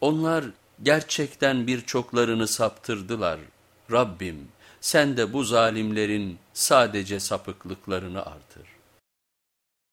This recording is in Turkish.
Onlar gerçekten birçoklarını saptırdılar. Rabbim sen de bu zalimlerin sadece sapıklıklarını artır.